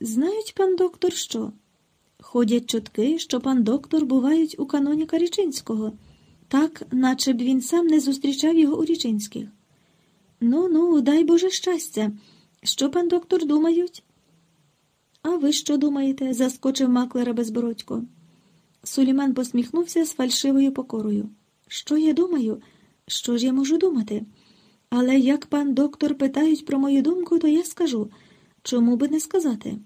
Знають пан доктор що? Ходять чутки, що пан доктор бувають у каноніка Річинського, так, наче б він сам не зустрічав його у Річинських. Ну, ну, дай Боже щастя. Що пан доктор думають? А ви що думаєте? заскочив маклера безбородько. Суліман посміхнувся з фальшивою покорою. Що я думаю? Що ж я можу думати? Але як пан доктор питають про мою думку, то я скажу чому би не сказати?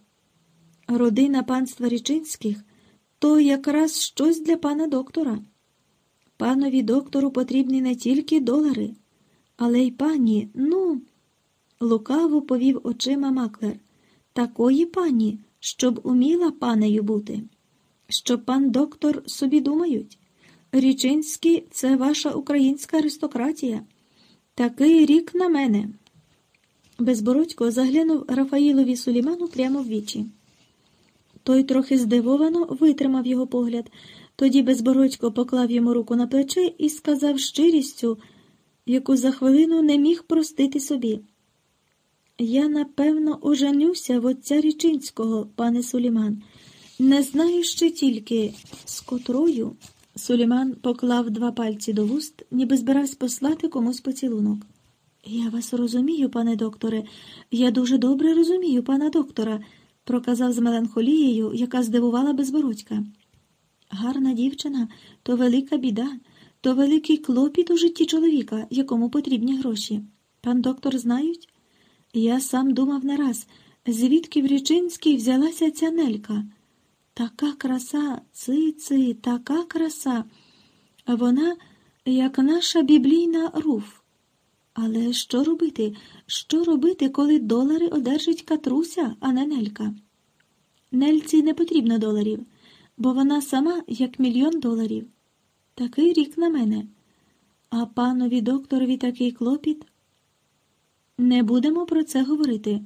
Родина панства Річинських то якраз щось для пана доктора. Панові доктору потрібні не тільки долари, але й пані, ну, лукаво повів очима маклер, такої пані, щоб уміла панею бути. Що пан доктор собі думають? Річинські це ваша українська аристократія. Такий рік на мене. Безбородько заглянув Рафаїлові Суліману прямо в вічі. Той трохи здивовано витримав його погляд, тоді безбородько поклав йому руку на плече і сказав щирістю, яку за хвилину не міг простити собі. Я, напевно, оженюся в отця Річинського, пане Суліман. Не знаю ще тільки, з котрою. Суліман поклав два пальці до вуст, ніби збирався послати комусь поцілунок. Я вас розумію, пане докторе, я дуже добре розумію пана доктора, проказав з меланхолією, яка здивувала безбородька. Гарна дівчина то велика біда, то великий клопіт у житті чоловіка, якому потрібні гроші. Пан доктор знають? Я сам думав не раз, звідки в Річинській взялася ця нелька. Така краса, ци-ци, така краса. Вона, як наша біблійна руф. Але що робити? Що робити, коли долари одержить катруся, а не нелька? Нельці не потрібно доларів, бо вона сама як мільйон доларів. Такий рік на мене. А панові докторові такий клопіт. Не будемо про це говорити,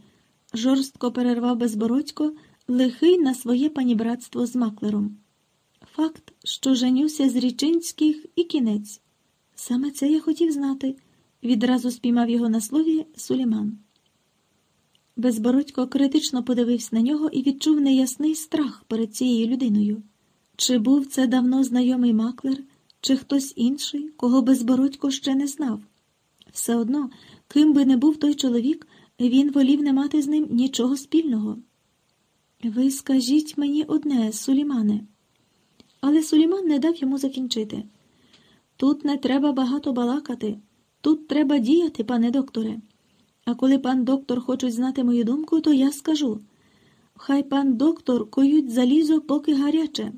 жорстко перервав безбородько, лихий на своє панібратство з маклером. Факт, що женюся з річинських і кінець. Саме це я хотів знати. Відразу спіймав його на слові Суліман. Безбородько критично подивився на нього і відчув неясний страх перед цією людиною. Чи був це давно знайомий маклер, чи хтось інший, кого безбородько ще не знав? Все одно, ким би не був той чоловік, він волів не мати з ним нічого спільного. Ви скажіть мені одне, Сулімане. Але Суліман не дав йому закінчити. Тут не треба багато балакати. Тут треба діяти, пане докторе. А коли пан доктор хочуть знати мою думку, то я скажу. Хай пан доктор коють залізо, поки гаряче.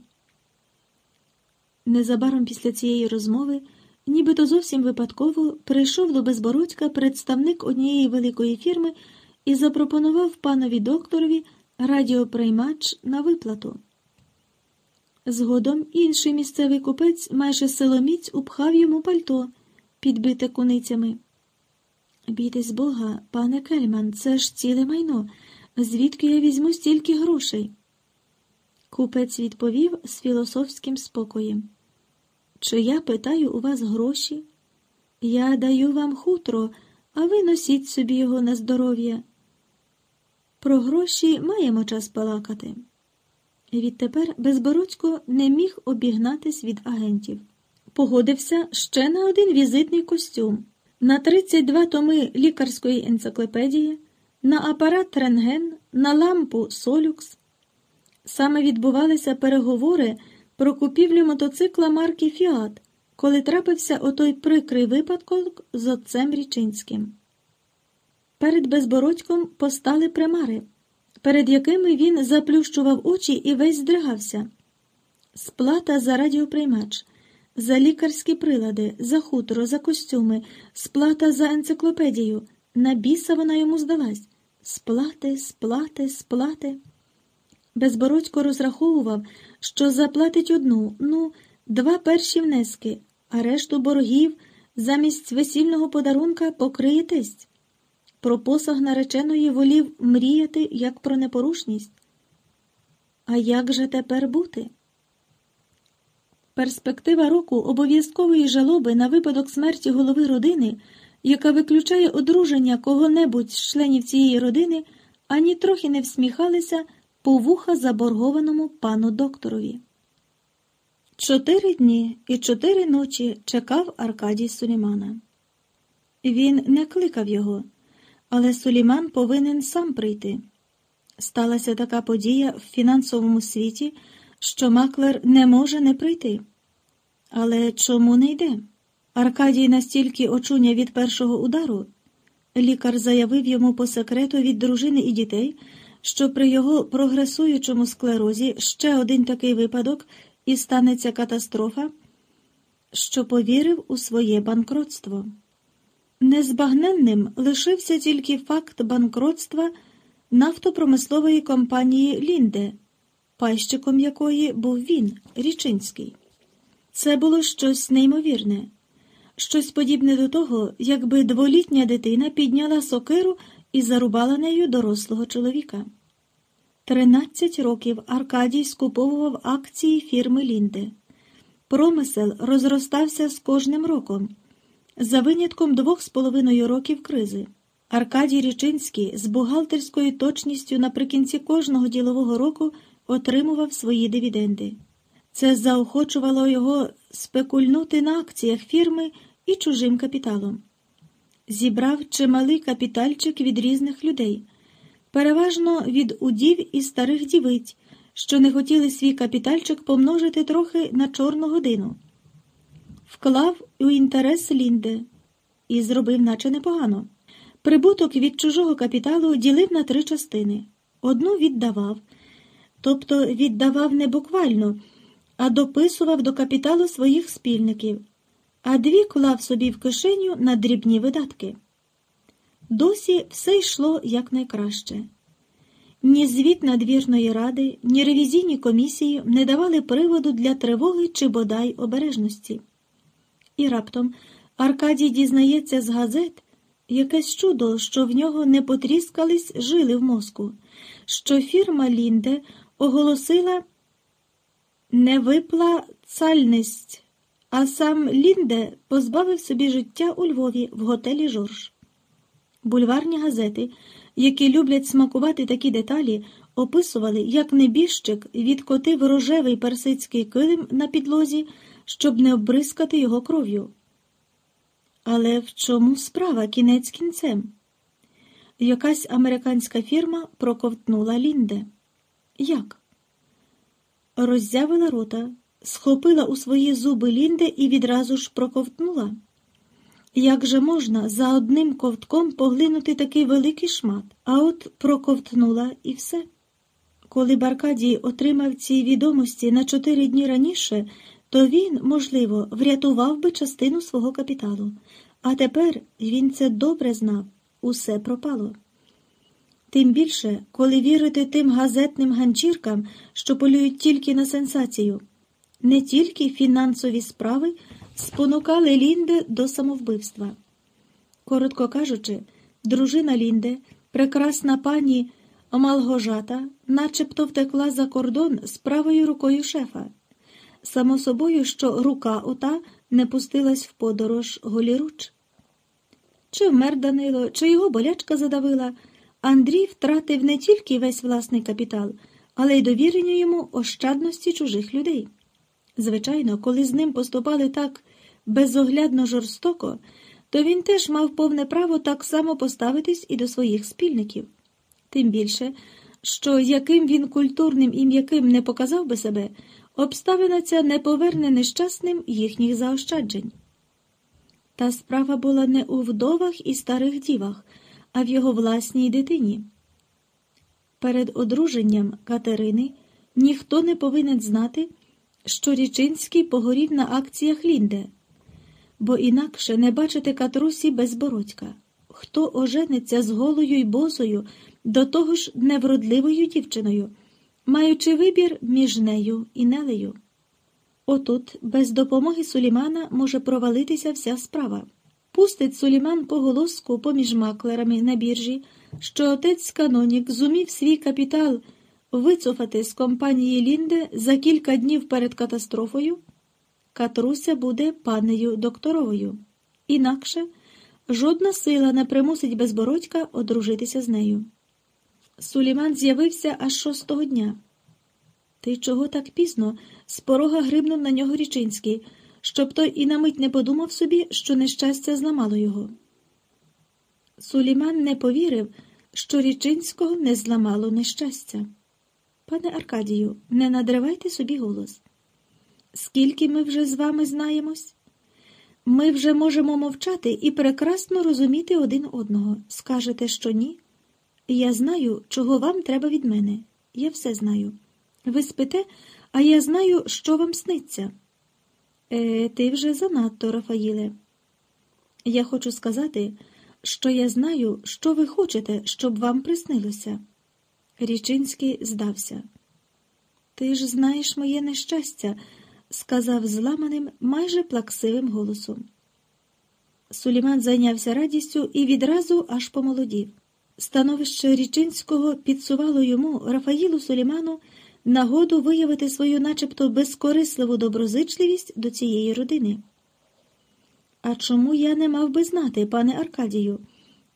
Незабаром після цієї розмови, нібито зовсім випадково, прийшов до безбородька представник однієї великої фірми і запропонував панові докторові радіоприймач на виплату. Згодом інший місцевий купець майже силоміць упхав йому пальто підбите куницями. Бійтесь Бога, пане Кельман, це ж ціле майно. Звідки я візьму стільки грошей? Купець відповів з філософським спокоєм. Чи я питаю у вас гроші? Я даю вам хутро, а ви носіть собі його на здоров'я. Про гроші маємо час балакати. Відтепер Безбородько не міг обігнатись від агентів погодився ще на один візитний костюм, на 32 томи лікарської енциклопедії, на апарат рентген, на лампу Солюкс. Саме відбувалися переговори про купівлю мотоцикла марки Фіат, коли трапився отой прикрий випадок з отцем Річинським. Перед безбородьком постали примари, перед якими він заплющував очі і весь здригався. Сплата за радіоприймач за лікарські прилади, за хутро, за костюми, сплата за енциклопедію. На біса вона йому здалась. Сплати, сплати, сплати. Безбородько розраховував, що заплатить одну, ну, два перші внески, а решту боргів замість весільного подарунка покриє тесть. Про посаг нареченої волів мріяти як про непорушність. А як же тепер бути? Перспектива року обов'язкової жалоби на випадок смерті голови родини, яка виключає одруження кого-небудь з членів цієї родини, ані трохи не всміхалися по вуха заборгованому пану докторові. Чотири дні і чотири ночі чекав Аркадій Сулімана. Він не кликав його, але Суліман повинен сам прийти. Сталася така подія в фінансовому світі, що маклер не може не прийти. Але чому не йде? Аркадій настільки очуня від першого удару, лікар заявив йому по секрету від дружини і дітей, що при його прогресуючому склерозі ще один такий випадок і станеться катастрофа, що повірив у своє банкротство. Незбагненним лишився тільки факт банкротства нафтопромислової компанії Лінде, пайщиком якої був він, Річинський. Це було щось неймовірне, щось подібне до того, якби дволітня дитина підняла сокиру і зарубала нею дорослого чоловіка. Тринадцять років Аркадій скуповував акції фірми Лінде. Промисел розростався з кожним роком. За винятком двох з половиною років кризи. Аркадій Річинський з бухгалтерською точністю наприкінці кожного ділового року отримував свої дивіденди. Це заохочувало його спекульнути на акціях фірми і чужим капіталом. Зібрав чималий капітальчик від різних людей, переважно від удів і старих дівиць, що не хотіли свій капітальчик помножити трохи на чорну годину. Вклав у інтерес Лінде і зробив, наче непогано. Прибуток від чужого капіталу ділив на три частини. Одну віддавав, тобто віддавав не буквально, а дописував до капіталу своїх спільників, а дві клав собі в кишеню на дрібні видатки. Досі все йшло якнайкраще. Ні звіт надвірної ради, ні ревізійні комісії не давали приводу для тривоги чи бодай обережності. І раптом Аркадій дізнається з газет якесь чудо, що в нього не потріскались жили в мозку, що фірма Лінде оголосила невиплацальність, а сам Лінде позбавив собі життя у Львові в готелі Жорж. Бульварні газети, які люблять смакувати такі деталі, описували, як небіжчик відкотив рожевий персидський килим на підлозі, щоб не обрискати його кров'ю. Але в чому справа кінець кінцем? Якась американська фірма проковтнула Лінде. Як? Роззявила рота, схопила у свої зуби Лінде і відразу ж проковтнула. Як же можна за одним ковтком поглинути такий великий шмат, а от проковтнула і все. Коли Баркадій отримав ці відомості на чотири дні раніше, то він, можливо, врятував би частину свого капіталу. А тепер він це добре знав, усе пропало. Тим більше, коли вірити тим газетним ганчіркам, що полюють тільки на сенсацію, не тільки фінансові справи спонукали Лінде до самовбивства. Коротко кажучи, дружина Лінде, прекрасна пані Малгожата, начебто втекла за кордон з правою рукою шефа. Само собою, що рука ота не пустилась в подорож голіруч. Чи вмер Данило, чи його болячка задавила, Андрій втратив не тільки весь власний капітал, але й довірення йому ощадності чужих людей. Звичайно, коли з ним поступали так безоглядно жорстоко, то він теж мав повне право так само поставитись і до своїх спільників. Тим більше, що яким він культурним і м'яким не показав би себе, обставина ця не поверне нещасним їхніх заощаджень. Та справа була не у вдовах і старих дівах, а в його власній дитині. Перед одруженням Катерини ніхто не повинен знати, що Річинський погорів на акціях Лінде, бо інакше не бачити катрусі безбородька. Хто ожениться з голою й босою, до того ж невродливою дівчиною, маючи вибір між нею і нелею. Отут, без допомоги Сулімана, може провалитися вся справа. Пустить Суліман поголоску поміж маклерами на біржі, що отець Канонік зумів свій капітал вицофати з компанії Лінде за кілька днів перед катастрофою. Катруся буде панею докторовою. Інакше жодна сила не примусить безбородька одружитися з нею. Суліман з'явився аж шостого дня. Ти чого так пізно? З порога грибнув на нього Річинський, щоб той і на мить не подумав собі, що нещастя зламало його. Суліман не повірив, що Річинського не зламало нещастя. Пане Аркадію, не надривайте собі голос. Скільки ми вже з вами знаємось? Ми вже можемо мовчати і прекрасно розуміти один одного. Скажете, що ні? Я знаю, чого вам треба від мене. Я все знаю. Ви спите, а я знаю, що вам сниться. Е, Ти вже занадто, Рафаїле. Я хочу сказати, що я знаю, що ви хочете, щоб вам приснилося. Річинський здався. Ти ж знаєш моє нещастя, сказав зламаним, майже плаксивим голосом. Суліман зайнявся радістю і відразу аж помолодів. Становище Річинського підсувало йому Рафаїлу Суліману нагоду виявити свою начебто безкорисливу доброзичливість до цієї родини. А чому я не мав би знати, пане Аркадію?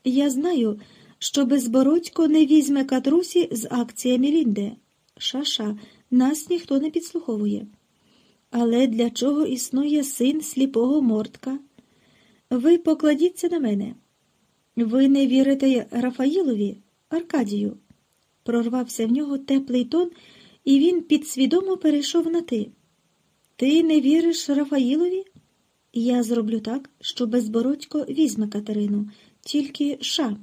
Я знаю, що безбородько не візьме катрусі з акціями Лінде. Ша-ша, нас ніхто не підслуховує. Але для чого існує син сліпого мортка? Ви покладіться на мене. Ви не вірите Рафаїлові, Аркадію. Прорвався в нього теплий тон, і він підсвідомо перейшов на ти. Ти не віриш Рафаїлові? Я зроблю так, що безбородько візьме Катерину, тільки ша.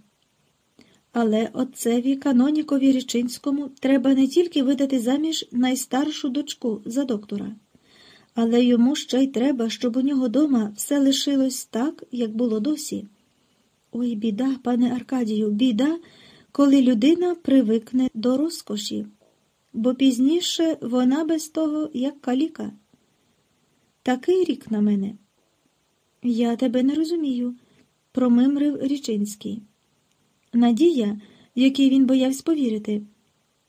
Але отцеві канонікові Річинському треба не тільки видати заміж найстаршу дочку за доктора, але йому ще й треба, щоб у нього дома все лишилось так, як було досі. Ой, біда, пане Аркадію, біда, коли людина привикне до розкоші, бо пізніше вона без того, як каліка. Такий рік на мене. Я тебе не розумію, промимрив Річинський. Надія, якій він боявся повірити,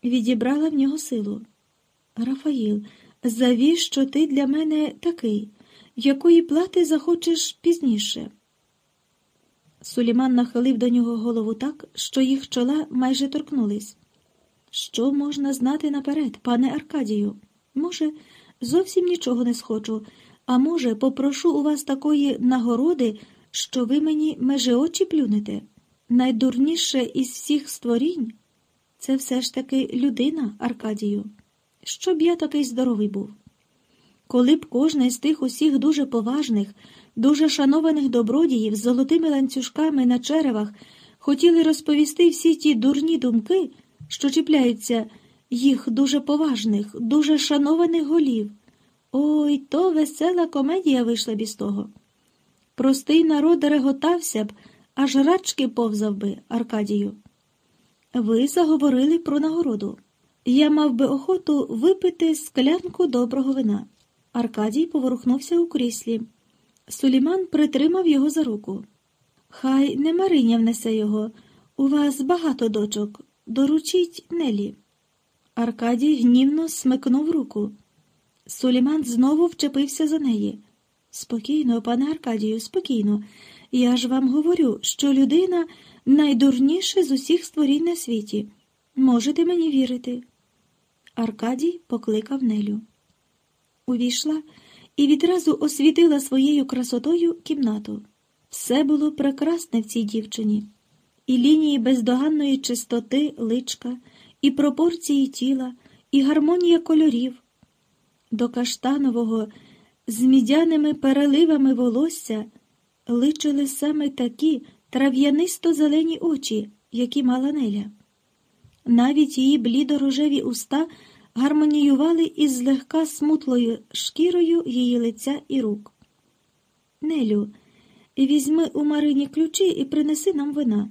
відібрала в нього силу. Рафаїл, завіщо ти для мене такий, якої плати захочеш пізніше? Суліман нахилив до нього голову так, що їх чола майже торкнулись. Що можна знати наперед, пане Аркадію? Може, зовсім нічого не схочу, а може, попрошу у вас такої нагороди, що ви мені межи очі плюнете. Найдурніше із всіх створінь це все ж таки людина, Аркадію. Щоб я такий здоровий був. Коли б кожна з тих усіх дуже поважних, дуже шанованих добродіїв з золотими ланцюжками на черевах хотіли розповісти всі ті дурні думки, що чіпляються їх дуже поважних, дуже шанованих голів. Ой, то весела комедія вийшла б із того. Простий народ реготався б, аж рачки повзав би, Аркадію. Ви заговорили про нагороду. Я мав би охоту випити склянку доброго вина. Аркадій поворухнувся у кріслі. Суліман притримав його за руку. Хай не Мариня внесе його. У вас багато дочок. Доручіть Нелі. Аркадій гнівно смикнув руку. Суліман знову вчепився за неї. Спокійно, пане Аркадію, спокійно. Я ж вам говорю, що людина найдурніша з усіх створінь на світі. Можете мені вірити. Аркадій покликав Нелю. Увійшла і відразу освітила своєю красотою кімнату. Все було прекрасне в цій дівчині, і лінії бездоганної чистоти личка, і пропорції тіла, і гармонія кольорів. До каштанового з мідяними переливами волосся личили саме такі трав'янисто зелені очі, які мала Неля. Навіть її блідорожеві уста гармоніювали із злегка смутлою шкірою її лиця і рук. Нелю, візьми у Марині ключі і принеси нам вина.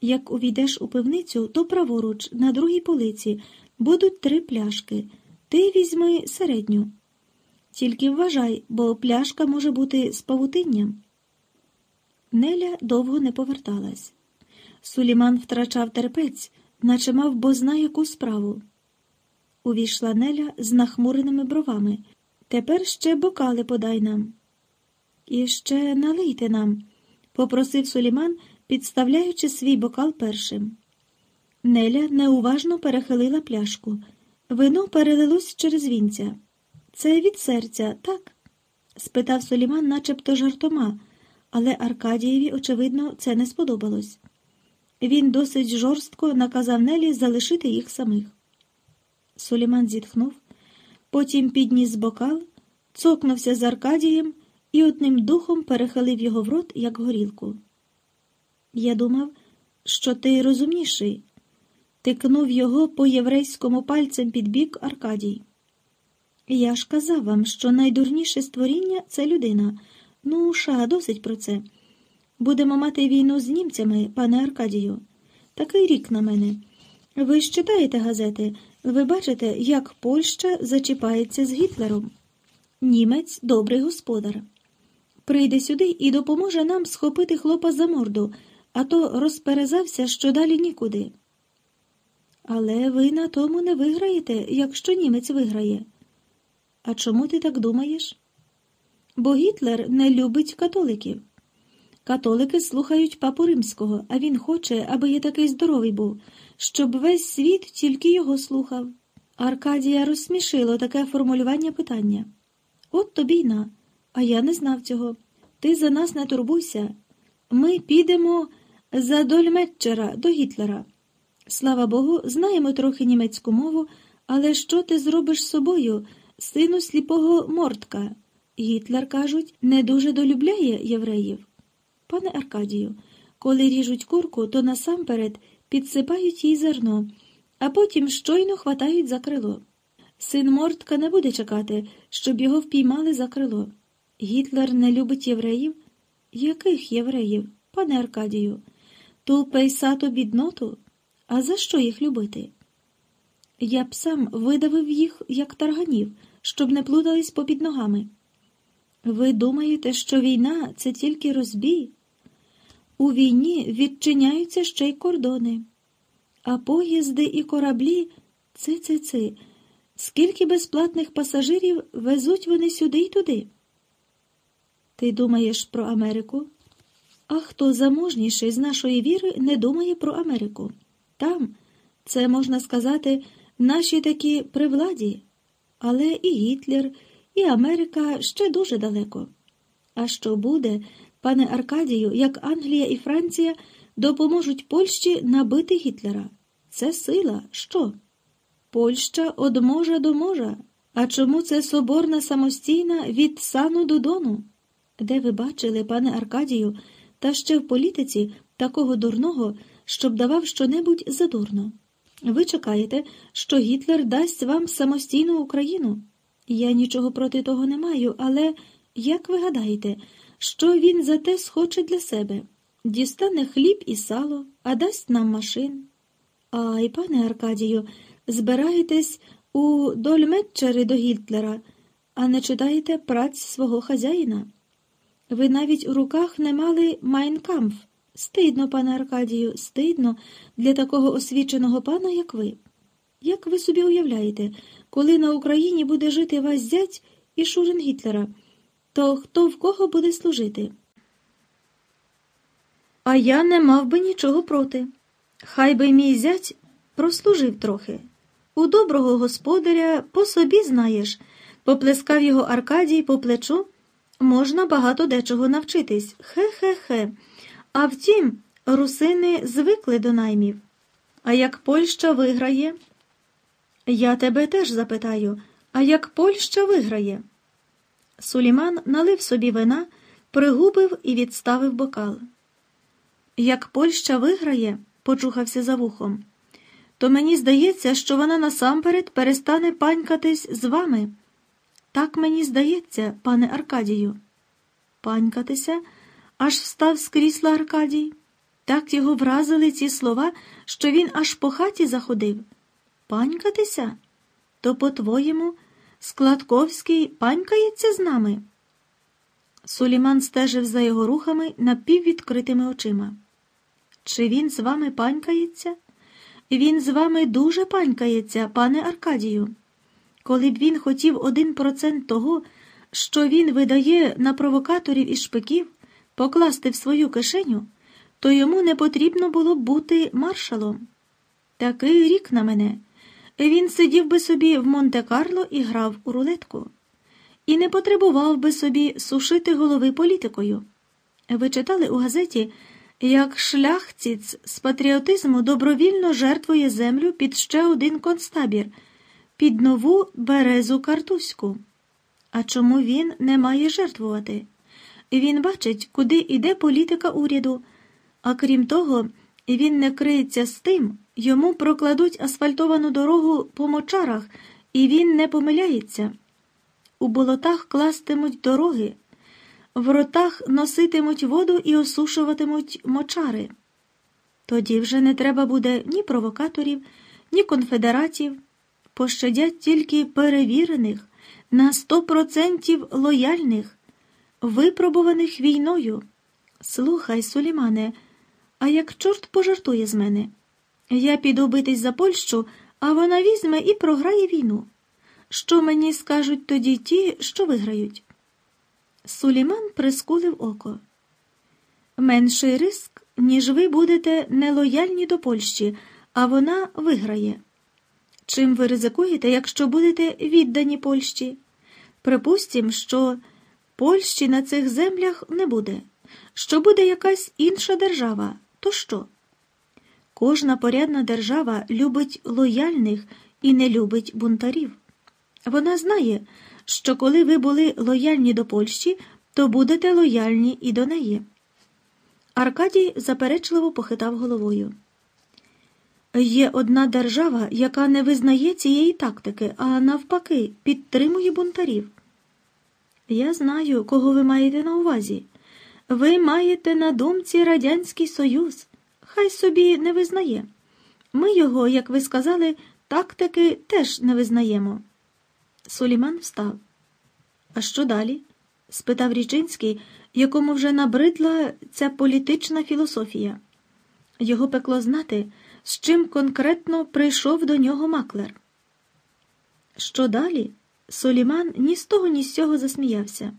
Як увійдеш у пивницю, то праворуч, на другій полиці, будуть три пляшки. Ти візьми середню. Тільки вважай, бо пляшка може бути з павутинням. Неля довго не поверталась. Суліман втрачав терпець, наче мав бозна яку справу. Увійшла Неля з нахмуреними бровами. Тепер ще бокали подай нам. І ще налийте нам, попросив Суліман, підставляючи свій бокал першим. Неля неуважно перехилила пляшку. Вино перелилось через вінця. Це від серця, так? спитав Соліман, начебто жартома, але Аркадієві, очевидно, це не сподобалось. Він досить жорстко наказав Нелі залишити їх самих. Соліман зітхнув, потім підніс бокал, цокнувся з Аркадієм і одним духом перехилив його в рот, як горілку. Я думав, що ти розумніший, тикнув його по єврейському пальцем під бік Аркадій. Я ж казав вам, що найдурніше створіння це людина. Ну, ша, досить про це. Будемо мати війну з німцями, пане Аркадію. Такий рік на мене. Ви ж читаєте газети, ви бачите, як Польща зачіпається з Гітлером. Німець добрий господар. Прийде сюди і допоможе нам схопити хлопа за морду, а то розперезався, що далі нікуди. Але ви на тому не виграєте, якщо німець виграє. А чому ти так думаєш? Бо Гітлер не любить католиків. Католики слухають папу римського, а він хоче, аби я такий здоровий був, щоб весь світ тільки його слухав. Аркадія розсмішило таке формулювання питання. От тобі й на, а я не знав цього. Ти за нас не турбуйся. Ми підемо за Дольметчера до Гітлера. Слава Богу, знаємо трохи німецьку мову, але що ти зробиш з собою, сину сліпого мортка? Гітлер, кажуть, не дуже долюбляє євреїв. Пане Аркадію, коли ріжуть курку, то насамперед підсипають їй зерно, а потім щойно хватають за крило. Син Мортка не буде чекати, щоб його впіймали за крило. Гітлер не любить євреїв? Яких євреїв, пане Аркадію? Ту пейсату бідноту? А за що їх любити? Я б сам видавив їх, як тарганів, щоб не плутались попід ногами. Ви думаєте, що війна це тільки розбій? У війні відчиняються ще й кордони, а поїзди і кораблі ци-ци-ци. Скільки безплатних пасажирів везуть вони сюди й туди? Ти думаєш про Америку? А хто заможніший з нашої віри не думає про Америку? Там, це можна сказати, наші такі при владі, але і Гітлер, і Америка ще дуже далеко. А що буде, пане Аркадію, як Англія і Франція допоможуть Польщі набити Гітлера? Це сила, що? Польща од можа до можа. А чому це соборна самостійна від сану до дону? Де ви бачили, пане Аркадію, та ще в політиці такого дурного, щоб давав щонебудь задурно? Ви чекаєте, що Гітлер дасть вам самостійну Україну? Я нічого проти того не маю, але як ви гадаєте, що він за те схоче для себе? Дістане хліб і сало, а дасть нам машин. Ай, пане Аркадію, збираєтесь у дольметчери до Гітлера, а не читаєте праць свого хазяїна. Ви навіть у руках не мали майнкамф. Стидно, пане Аркадію, стидно для такого освіченого пана, як ви. Як ви собі уявляєте, коли на Україні буде жити ваш зять і Шурин Гітлера, то хто в кого буде служити? А я не мав би нічого проти. Хай би мій зять прослужив трохи. У доброго господаря по собі знаєш, поплескав його Аркадій по плечу. Можна багато дечого навчитись. Хе-хе-хе. А втім, русини звикли до наймів. А як Польща виграє? Я тебе теж запитаю, а як Польща виграє? Суліман налив собі вина, пригубив і відставив бокал. Як Польща виграє, почухався за вухом, то мені здається, що вона насамперед перестане панькатись з вами. Так мені здається, пане Аркадію. Панькатися, аж встав з крісла Аркадій. Так його вразили ці слова, що він аж по хаті заходив. Панькатися? То, по-твоєму, Складковський панькається з нами? Суліман стежив за його рухами напіввідкритими очима. Чи він з вами панькається? Він з вами дуже панькається, пане Аркадію. Коли б він хотів один процент того, що він видає на провокаторів і шпиків, покласти в свою кишеню, то йому не потрібно було б бути маршалом. Такий рік на мене. Він сидів би собі в Монте-Карло і грав у рулетку. І не потребував би собі сушити голови політикою. Ви читали у газеті, як шляхціць з патріотизму добровільно жертвує землю під ще один концтабір, під нову березу картузьку. А чому він не має жертвувати? Він бачить, куди йде політика уряду, а крім того, він не криється з тим, йому прокладуть асфальтовану дорогу по мочарах, і він не помиляється. У болотах кластимуть дороги, в ротах носитимуть воду і осушуватимуть мочари. Тоді вже не треба буде ні провокаторів, ні конфедератів, пощадять тільки перевірених, на сто процентів лояльних, випробуваних війною. Слухай, Сулімане, а як чорт пожартує з мене? Я піду битись за Польщу, а вона візьме і програє війну. Що мені скажуть тоді ті, що виграють? Суліман прискулив око. Менший риск, ніж ви будете нелояльні до Польщі, а вона виграє. Чим ви ризикуєте, якщо будете віддані Польщі? Припустім, що Польщі на цих землях не буде, що буде якась інша держава, то що? Кожна порядна держава любить лояльних і не любить бунтарів. Вона знає, що коли ви були лояльні до Польщі, то будете лояльні і до неї. Аркадій заперечливо похитав головою. Є одна держава, яка не визнає цієї тактики, а навпаки, підтримує бунтарів. Я знаю, кого ви маєте на увазі. Ви маєте на думці Радянський Союз. Хай собі не визнає. Ми його, як ви сказали, тактики теж не визнаємо. Суліман встав. А що далі? спитав Річинський, якому вже набридла ця політична філософія. Його пекло знати, з чим конкретно прийшов до нього маклер. Що далі? Соліман ні з того, ні з цього засміявся.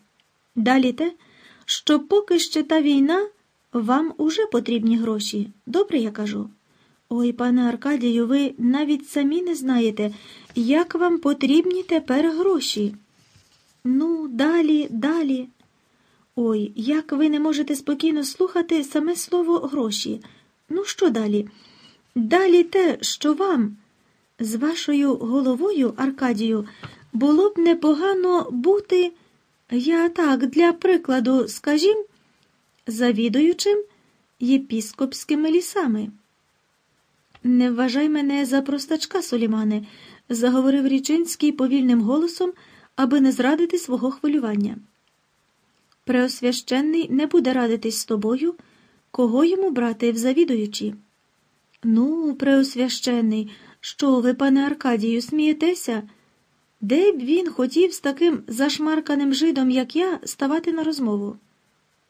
Далі те, що поки ще та війна, вам уже потрібні гроші. Добре, я кажу. Ой, пане Аркадію, ви навіть самі не знаєте, як вам потрібні тепер гроші. Ну, далі, далі. Ой, як ви не можете спокійно слухати саме слово гроші. Ну, що далі? Далі те, що вам, з вашою головою, Аркадію, було б непогано бути, я так, для прикладу, скажім, завідуючим єпіскопськими лісами. Не вважай мене за простачка, Солімане, заговорив Річинський повільним голосом, аби не зрадити свого хвилювання. Преосвященний не буде радитись з тобою, кого йому брати в завідуючі. Ну, преосвященний, що ви, пане Аркадію, смієтеся? Де б він хотів з таким зашмарканим жидом, як я, ставати на розмову?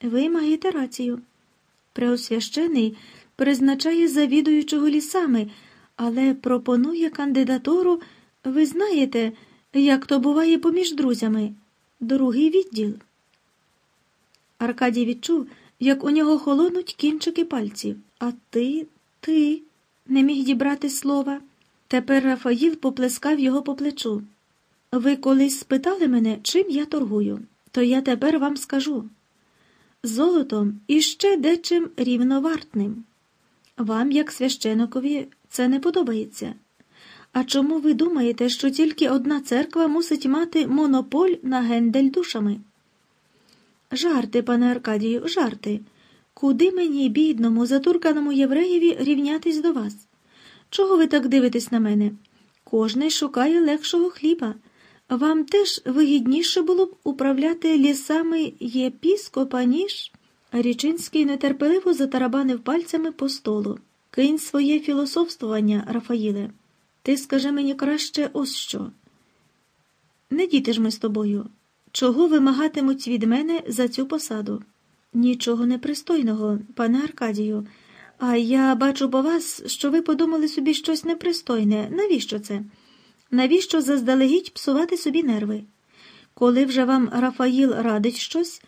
Ви маєте рацію. Преосвящений призначає завідуючого лісами, але пропонує кандидатуру, ви знаєте, як то буває поміж друзями, другий відділ. Аркадій відчув, як у нього холонуть кінчики пальців. А ти, ти, не міг дібрати слова. Тепер Рафаїл поплескав його по плечу. Ви колись спитали мене, чим я торгую, то я тепер вам скажу золотом і ще дечим рівновартним. Вам, як священикові, це не подобається. А чому ви думаєте, що тільки одна церква мусить мати монополь на гендель душами? Жарти, пане Аркадію, жарти. Куди мені, бідному, затурканому євреєві, рівнятись до вас? Чого ви так дивитесь на мене? Кожний шукає легшого хліба. Вам теж вигідніше було б управляти лісами єпіскопа, ніж. Річинський нетерпеливо затарабанив пальцями по столу. Кинь своє філософствування, Рафаїле. Ти скажи мені краще ось що. Не діти ж ми з тобою. Чого вимагатимуть від мене за цю посаду? Нічого непристойного, пане Аркадію. А я бачу по вас, що ви подумали собі щось непристойне. Навіщо це? Навіщо заздалегідь псувати собі нерви? Коли вже вам Рафаїл радить щось,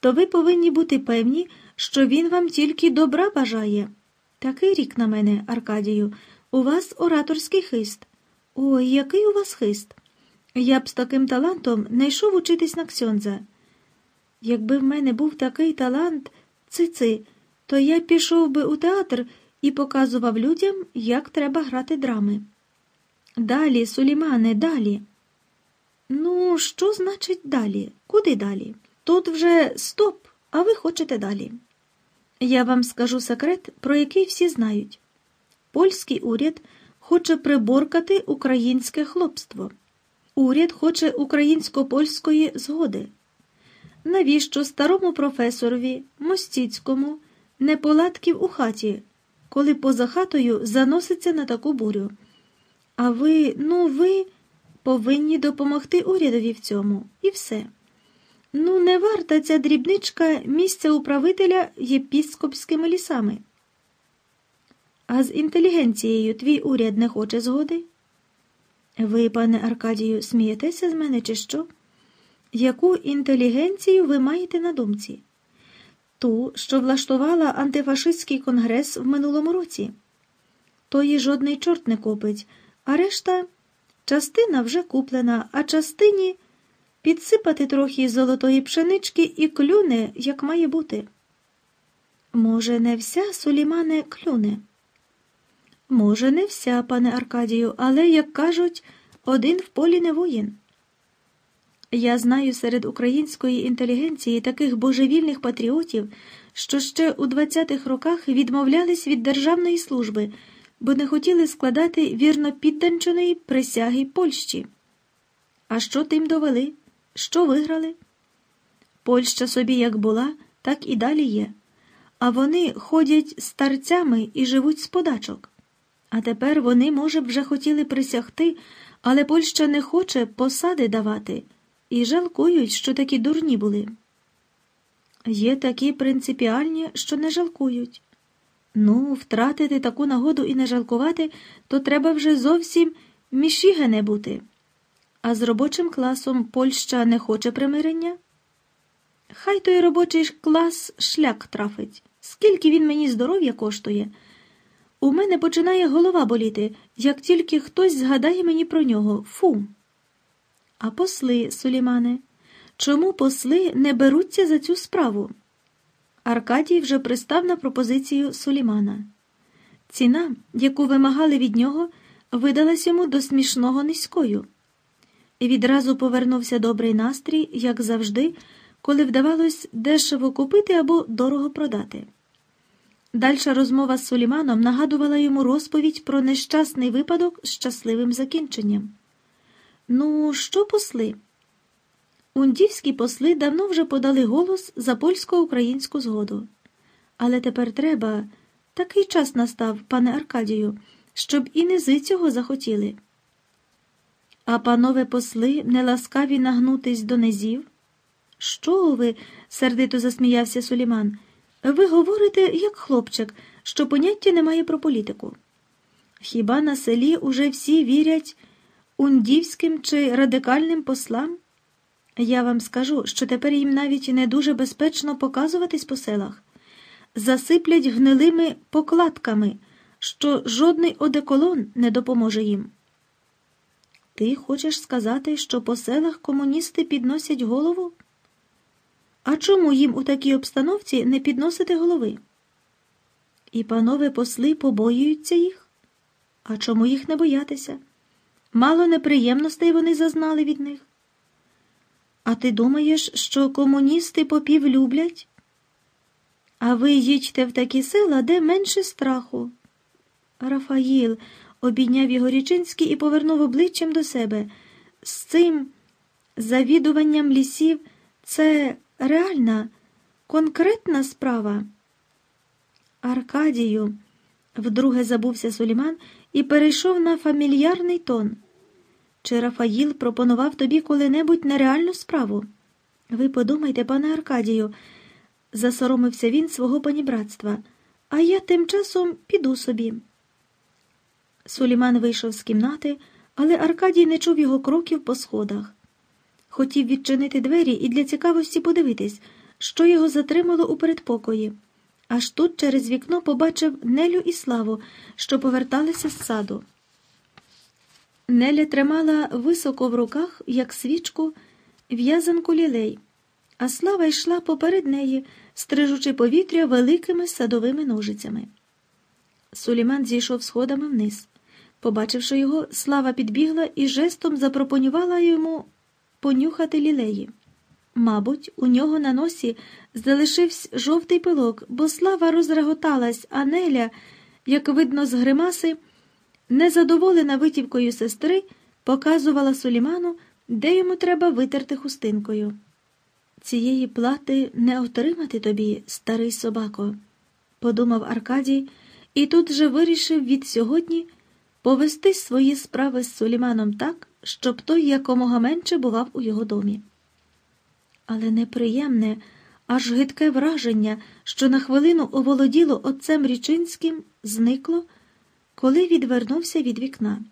то ви повинні бути певні, що він вам тільки добра бажає. Такий рік на мене, Аркадію, У вас ораторський хист. Ой, який у вас хист. Я б з таким талантом не йшов учитись на ксьондза. Якби в мене був такий талант, цици, то я пішов би у театр і показував людям, як треба грати драми. Далі, Сулімане, далі. Ну, що значить далі? Куди далі? Тут вже стоп, а ви хочете далі. Я вам скажу секрет, про який всі знають. Польський уряд хоче приборкати українське хлопство. Уряд хоче українсько-польської згоди. Навіщо старому професорові, Мостіцькому, неполадків у хаті, коли поза хатою заноситься на таку бурю? А ви, ну ви повинні допомогти урядові в цьому, і все. Ну, не варта ця дрібничка місця управителя єпіскопськими лісами. А з інтелігенцією твій уряд не хоче згоди? Ви, пане Аркадію, смієтеся з мене, чи що? Яку інтелігенцію ви маєте на думці? Ту, що влаштувала антифашистський конгрес в минулому році. Тої жодний чорт не купить, а решта частина вже куплена, а частині підсипати трохи золотої пшенички і клюне, як має бути. Може, не вся Сулімане клюне? Може, не вся, пане Аркадію, але, як кажуть, один в полі не воїн. Я знаю серед української інтелігенції таких божевільних патріотів, що ще у 20-х роках відмовлялись від державної служби, бо не хотіли складати вірно підданченої присяги Польщі. А що тим довели? Що виграли? Польща собі як була, так і далі є. А вони ходять старцями і живуть з подачок. А тепер вони, може б, вже хотіли присягти, але Польща не хоче посади давати і жалкують, що такі дурні були. Є такі принципіальні, що не жалкують. Ну, втратити таку нагоду і не жалкувати, то треба вже зовсім мішігене бути. А з робочим класом Польща не хоче примирення? Хай той робочий клас шлях трафить. Скільки він мені здоров'я коштує? У мене починає голова боліти, як тільки хтось згадає мені про нього. Фу. А посли, Сулімане, чому посли не беруться за цю справу? Аркадій вже пристав на пропозицію Сулімана. Ціна, яку вимагали від нього, видалась йому до смішного низькою. І Відразу повернувся добрий настрій, як завжди, коли вдавалось дешево купити або дорого продати. Дальша розмова з Суліманом нагадувала йому розповідь про нещасний випадок з щасливим закінченням. Ну, що посли? Ундівські посли давно вже подали голос за польсько-українську згоду. Але тепер треба, такий час настав, пане Аркадію, щоб і низи цього захотіли. А панове посли не ласкаві нагнутись до низів? Що ви? сердито засміявся Суліман. Ви говорите, як хлопчик, що поняття немає про політику. Хіба на селі уже всі вірять ундівським чи радикальним послам? Я вам скажу, що тепер їм навіть не дуже безпечно показуватись по селах, засиплять гнилими покладками, що жодний одеколон не допоможе їм. Ти хочеш сказати, що по селах комуністи підносять голову? А чому їм у такій обстановці не підносити голови? І панове посли побоюються їх? А чому їх не боятися? Мало неприємностей вони зазнали від них. А ти думаєш, що комуністи попів люблять? А ви їдьте в такі села, де менше страху. Рафаїл обійняв його Річинський і повернув обличчям до себе. З цим завідуванням лісів це реальна, конкретна справа. Аркадію, вдруге забувся Суліман і перейшов на фамільярний тон. Чи Рафаїл пропонував тобі коли-небудь нереальну справу? Ви подумайте, пане Аркадію, засоромився він свого панібратства, а я тим часом піду собі. Суліман вийшов з кімнати, але Аркадій не чув його кроків по сходах. Хотів відчинити двері і для цікавості подивитись, що його затримало у передпокої, Аж тут через вікно побачив Нелю і Славу, що поверталися з саду. Неля тримала високо в руках, як свічку, в'язанку лілей, а Слава йшла поперед неї, стрижучи повітря великими садовими ножицями. Суліман зійшов сходами вниз. Побачивши його, Слава підбігла і жестом запропонувала йому понюхати лілеї. Мабуть, у нього на носі залишився жовтий пилок, бо слава розреготалась, а Неля, як видно з гримаси, незадоволена витівкою сестри, показувала Суліману, де йому треба витерти хустинкою. Цієї плати не отримати тобі, старий собако, подумав Аркадій, і тут же вирішив від сьогодні повести свої справи з Суліманом так, щоб той якомога менше бував у його домі. Але неприємне, аж гидке враження, що на хвилину оволоділо отцем Річинським, зникло, коли відвернувся від вікна.